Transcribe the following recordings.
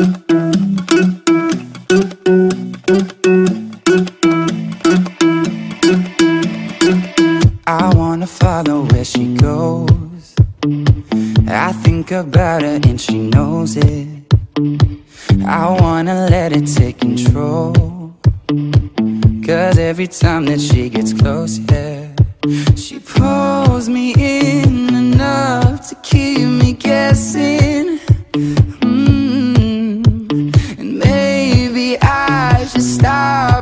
I wanna follow where she goes. I think about her and she knows it. I wanna let it take control. Cause every time that she gets close, yeah, she pulls me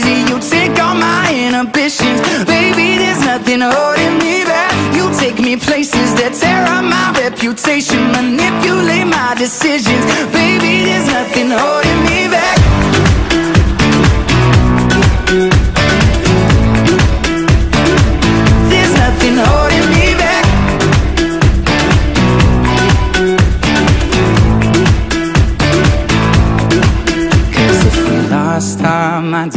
crazy. You take all my inhibitions, baby. There's nothing holding me back. You take me places that tear up my reputation, manipulate my decisions, baby. There's nothing holding me back. There's nothing holding me back. Cause if we lost our minds